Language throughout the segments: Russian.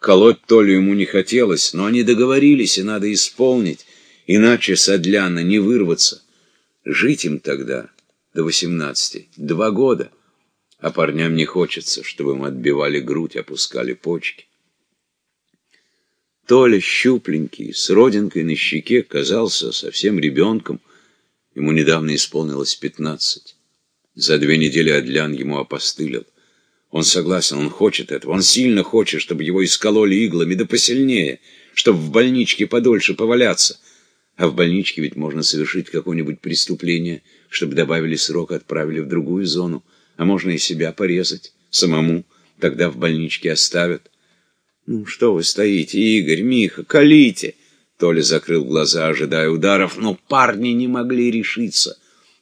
Колоть Толю ему не хотелось, но они договорились, и надо исполнить, иначе с не вырваться. Жить им тогда до восемнадцати, два года, а парням не хочется, чтобы им отбивали грудь, опускали почки. Толя, щупленький, с родинкой на щеке, казался совсем ребенком. Ему недавно исполнилось пятнадцать. За две недели Адлян ему опостылил. Он согласен, он хочет этого, он сильно хочет, чтобы его искололи иглами, да посильнее, чтобы в больничке подольше поваляться. А в больничке ведь можно совершить какое-нибудь преступление, чтобы добавили срок, отправили в другую зону, а можно и себя порезать, самому, тогда в больничке оставят. «Ну, что вы стоите, Игорь, Миха, колите!» Толя закрыл глаза, ожидая ударов, но парни не могли решиться.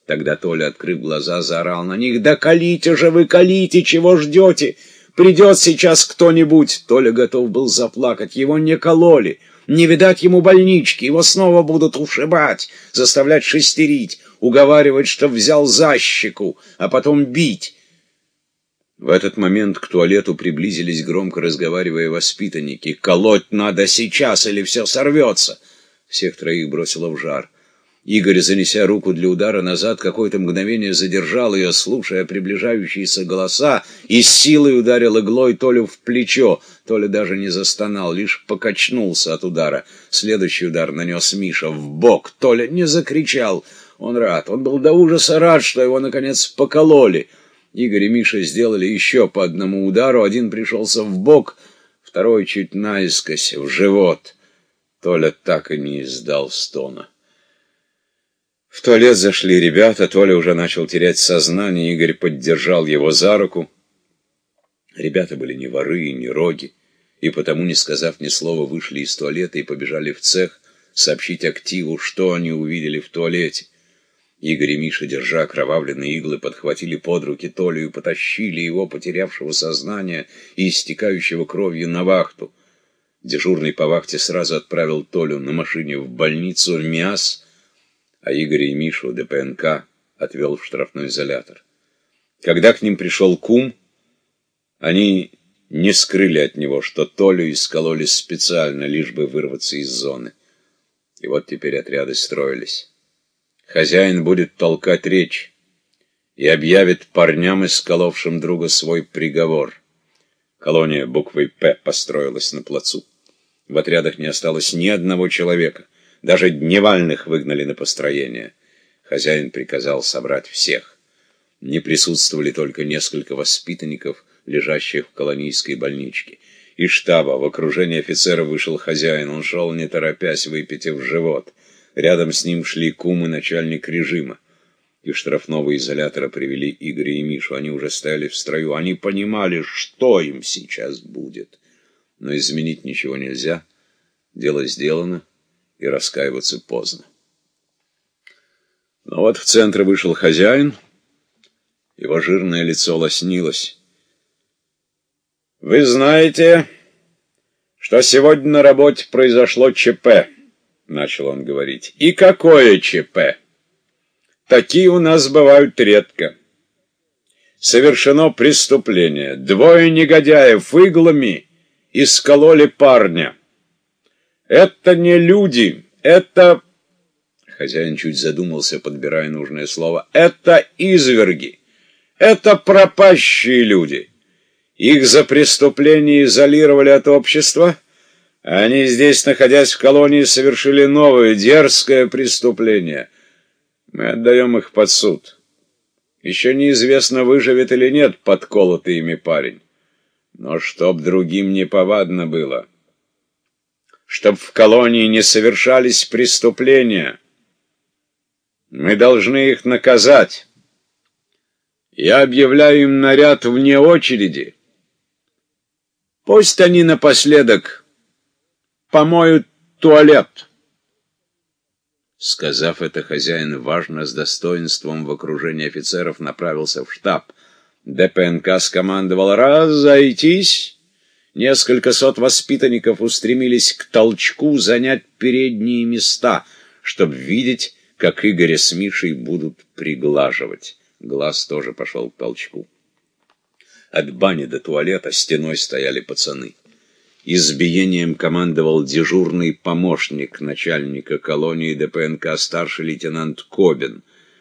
Тогда Толя, открыв глаза, заорал на них. «Да колите же вы, колите! Чего ждете? Придет сейчас кто-нибудь!» Толя готов был заплакать. Его не кололи. Не видать ему больнички. Его снова будут ушибать, заставлять шестерить, уговаривать, что взял защику, а потом бить. В этот момент к туалету приблизились, громко разговаривая воспитанники. «Колоть надо сейчас, или все сорвется!» Всех троих бросило в жар. Игорь, занеся руку для удара назад, какое-то мгновение задержал ее, слушая приближающиеся голоса, и силой ударил иглой Толю в плечо. Толя даже не застонал, лишь покачнулся от удара. Следующий удар нанес Миша в бок. Толя не закричал. Он рад. Он был до ужаса рад, что его, наконец, покололи. Игорь и Миша сделали еще по одному удару. Один пришелся в бок, второй чуть наискось, в живот. Толя так и не издал стона. В туалет зашли ребята, Толя уже начал терять сознание, Игорь поддержал его за руку. Ребята были не воры и не роги, и потому, не сказав ни слова, вышли из туалета и побежали в цех сообщить активу, что они увидели в туалете. Игорь и Миша, держа окровавленные иглы, подхватили под руки Толю и потащили его, потерявшего сознание и истекающего кровью, на вахту. Дежурный по вахте сразу отправил Толю на машине в больницу МИАС, а Игоря и Мишу ДПНК отвел в штрафной изолятор. Когда к ним пришел кум, они не скрыли от него, что Толю искололи специально, лишь бы вырваться из зоны. И вот теперь отряды строились. Хозяин будет толкать речь и объявит парням, исколовшим друга, свой приговор. Колония буквой «П» построилась на плацу. В отрядах не осталось ни одного человека. Даже дневальных выгнали на построение. Хозяин приказал собрать всех. Не присутствовали только несколько воспитанников, лежащих в колонийской больничке. Из штаба в окружении офицеров вышел хозяин. Он шел, не торопясь, выпитив живот. Рядом с ним шли кум и начальник режима. Из штрафного изолятора привели Игоря и Мишу. Они уже стояли в строю. Они понимали, что им сейчас будет. Но изменить ничего нельзя. Дело сделано, и раскаиваться поздно. Но вот в центр вышел хозяин. Его жирное лицо лоснилось. «Вы знаете, что сегодня на работе произошло ЧП?» — начал он говорить. «И какое ЧП? Такие у нас бывают редко. Совершено преступление. Двое негодяев иглами искололи парня. Это не люди, это...» Хозяин чуть задумался, подбирая нужное слово. «Это изверги, это пропащие люди. Их за преступление изолировали от общества». Они здесь, находясь в колонии, совершили новое дерзкое преступление. Мы отдаем их под суд. Еще неизвестно, выживет или нет подколотый ими парень. Но чтоб другим не повадно было. Чтоб в колонии не совершались преступления. Мы должны их наказать. Я объявляю им наряд вне очереди. Пусть они напоследок помоют туалет. Сказав это, хозяин важно с достоинством в окружении офицеров направился в штаб. ДПНК скомандовал «Разойтись!» Несколько сот воспитанников устремились к толчку занять передние места, чтобы видеть, как Игоря с Мишей будут приглаживать. Глаз тоже пошел к толчку. От бани до туалета стеной стояли пацаны. Избиением командовал дежурный помощник начальника колонии ДПНК старший лейтенант Кобин –